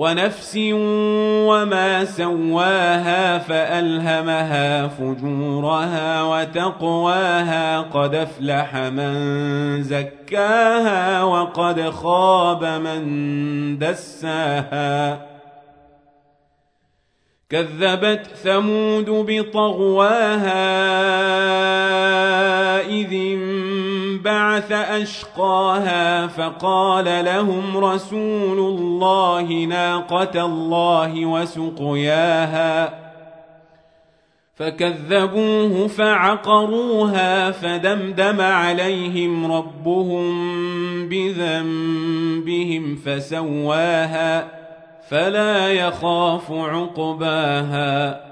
ونفس وما سواها فألهمها فجورها وتقواها قد أفلح من زكاها وقد خاب من دساها. كذبت ثمود بطغواها إذ بعث أشقاها فقال لهم رسول الله ناقة الله وسقياها فكذبوه فعقروها فدمدم عليهم ربهم بذنبهم فسواها فلا يخاف عقباها